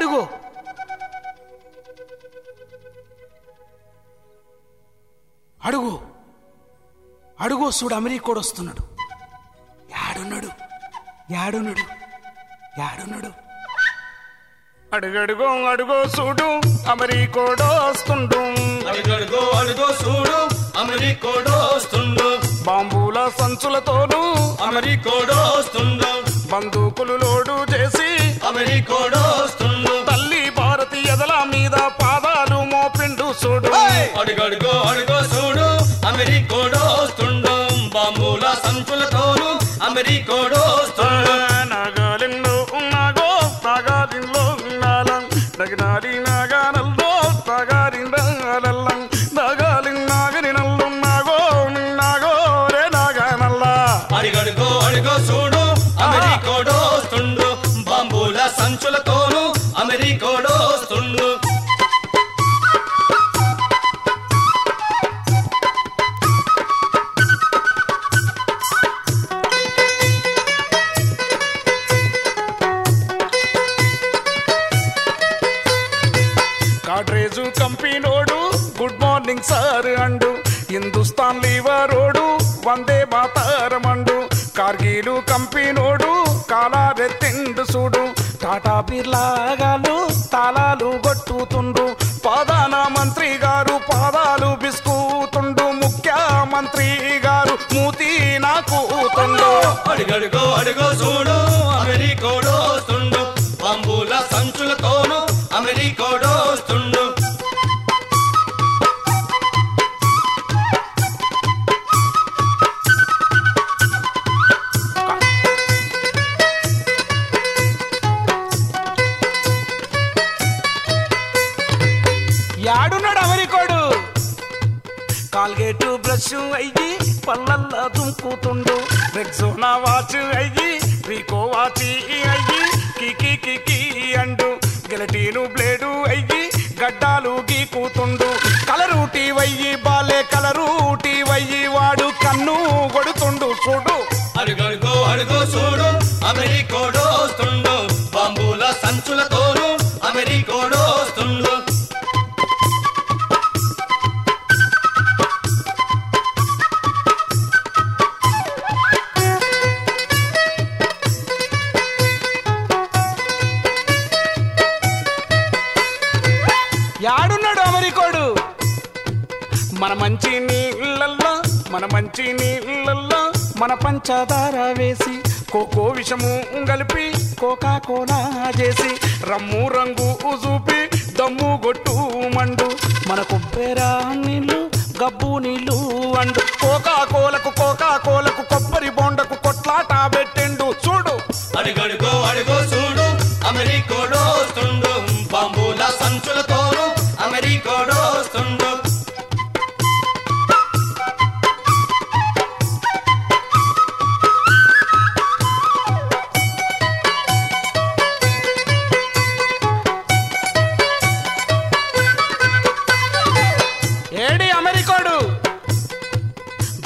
అడుగు. అడుగు. అడుగు చూడు అమెరికోడు వస్తున్నాడు. యాడున్నాడు? యాడున్నాడు? యాడున్నాడు? అడుగడుగో అడుగో చూడు అమెరికోడు వస్తుండు. అడుగడుగో అడుగో చూడు అమెరికోడో వస్తుండు. బాంబుల సంచులతోనూ అమెరికోడో వస్తుండు. బందూకులు లోడు చేసి అమెరికోడో చూడు. అడుగడుగో అడుగో చూడు. అమెరికోడో వస్తుండు. బాంబుల సంచులతోను అమెరికోడో వస్తుండు. నాగాలింలో ఉన్నాగో నాగాలింలో ఉన్నాలం నగినాడి నాగానల్లో కాడ్రేజు కంపెనోడు good morning sir and. Hindustan లీవరోడు. వందే మాతారమండు కార్గిలు కంపెనోడు. కాలారెత్తిండు చూడు టాటా బిర్లాగాలు తాళాలు కొట్టుతుండు ప్రధాన మంత్రి గారు పాదాలు బిస్కుతుండు. ముఖ్యమంత్రి గారు మూతి నాకు అడుగడుగో అడుగో చూడు కాల్గేటు బ్రష్ అయ్యి పళ్ళల్లా దుంకుతుండు. రెక్సోనా వాచ్ అయ్యి రీకో వాచి అయ్యి కికి కికి అండు. గెలటీను బ్లేడు అయ్యి గడ్డాలు గీకుతుండు. కలరూటి వయ్యి బాలే కలరూటి వయ్యి వాడు కన్ను కొడుతుండు చూడు. అడుగడుగో అడుగో చూడు అమెరికోడు మన మంచి నీళ్ళల్లో మన పంచదార వేసి కోకో విషము కలిపి కోకా కోలా చేసి రమ్ము రంగు చూపి దమ్ము గొట్టు మండు. మన కొబ్బెరా నీళ్ళు గబ్బు నీళ్ళు అండు. కోకా కోలకు కోకా కోలకు కొబ్బరి బొండకు కొట్లాట పెట్టిండు. చూడు. అడిగడు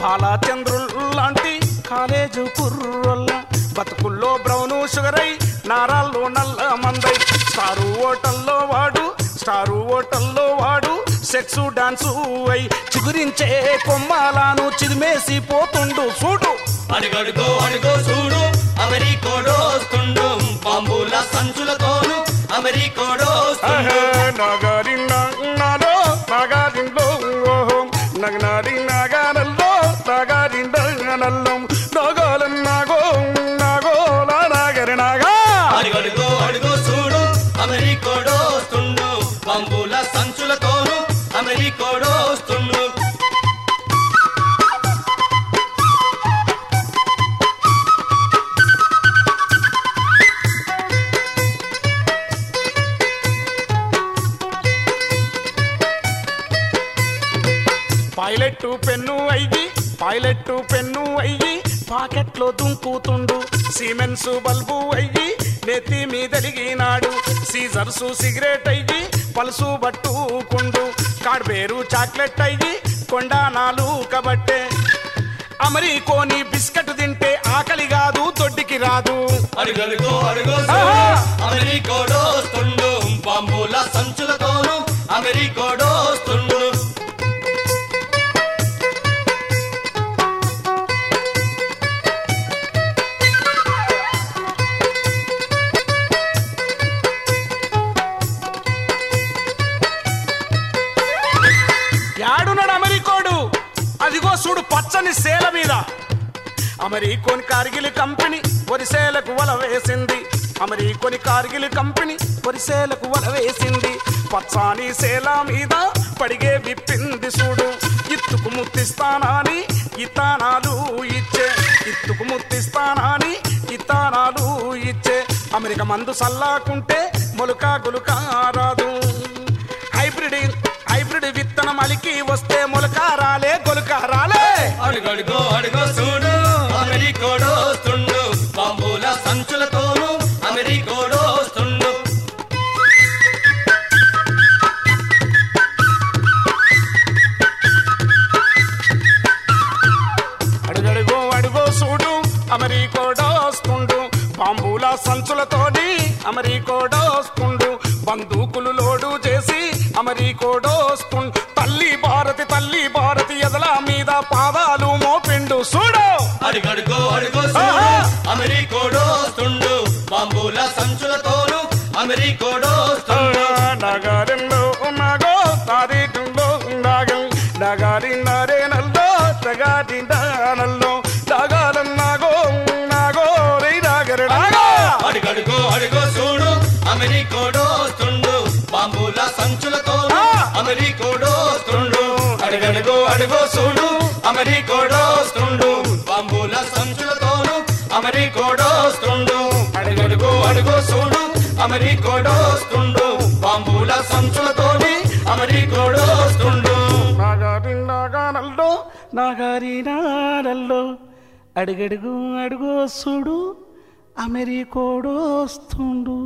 బాలాచంద్రులు లాంటి కాలేజు కుర్రొల్ల బతుకుల్లో బ్రౌను షుగర్ అయి నారాల్లో నల్ల మందై. స్టారు హోటల్లో వాడు స్టారు హోటల్లో వాడు సెక్స్ డాన్సు అయి చిగురించే కొమ్మాలను చిదిమేసి పోతుండు. చూడు. అడుగడుగో అడుగో చూడు. అమెరికోడో వస్తుండు. బాంబుల సంచులతోను అమెరికోడో వస్తుండు. నగారి నాలో నగారిలో నగనారి నల్లం నగోలం నాగో నాగోల నాగరి నాగా. అడుగడుగో అడుగో చూడు అమెరికోడో వస్తుండు. బాంబుల సంచులతోను అమెరికోడో వస్తుండు. పైలెట్ పెన్ను అయ్యి పైలెట్ పెన్ను అయ్యి పాకెట్లో దుంకుతుండు. సిమెన్స్ బల్బు అయ్యి నెత్తి మీదలిగినాడు. సీజర్సు సిగరెట్ అయ్యి పలుసు బట్టుకుండు కాడ్బేరు చాక్లెట్ అయ్యి కొండానాలు కబట్టే. అమరీకోని బిస్కెట్ తింటే ఆకలి కాదు దొడ్డికి రాదు. అడుగడుగో అడుగో మీద. అమెరికోని కార్గిల్ కంపెనీ వరిసేలకు వల వేసింది. అమెరికోని కార్గిల్ కంపెనీ వరిసేలకు వల వేసింది. పచ్చాని సేల మీద పడిగే విప్పింది చూడు. ఇత్తుకు ముత్తిస్తానాని ఇతానాలు ఇచ్చే. ఇత్తుకు ముత్తిస్తానాని ఇతానాలు ఇచ్చే. అమెరికా మందు సల్లాకుంటే మొలుక గులుకా రాదు. హైబ్రిడ్ హైబ్రిడ్ విత్తనం అలికి వస్తే మొలక రాలే గొలుక రాలే. అడుగడుగో అడుగో చూడు. అమెరికోడోస్తుండు బాంబుల సంచులతోను అమెరికోడోస్తుండు అడుగడుగో అడుగో చూడు. అమెరికోడోస్తుండు బాంబుల సంచులతోని అమెరికోడోస్తుండు బందూకులు లోడు చేసి అమెరికోడోస్తుండు తల్లి భారతి తల్లి భారతి ఎదల మీద పాదాలు నల్లో తగారి నల్లో నగారం నాగో నాగో రే అడుగడుగో అడుగో చూడు అమెరికోడోస్తుండు బాంబుల సంచులతోను ఆ! అమెరికోడోస్తుండు అడుగడుగో అడుగో చూడు అమెరికోడోస్తుండు బాంబుల సంచులతోను అమెరికోడోస్తుండు అడుగడుగో అడుగో చూడు బాంబుల సంచులతోని అమెరికోడోస్తుండు నగారి నాగానల్లో నాగారి నాడల్లో అడుగడుగు అడుగో చూడు అమెరికోడొస్తుండు.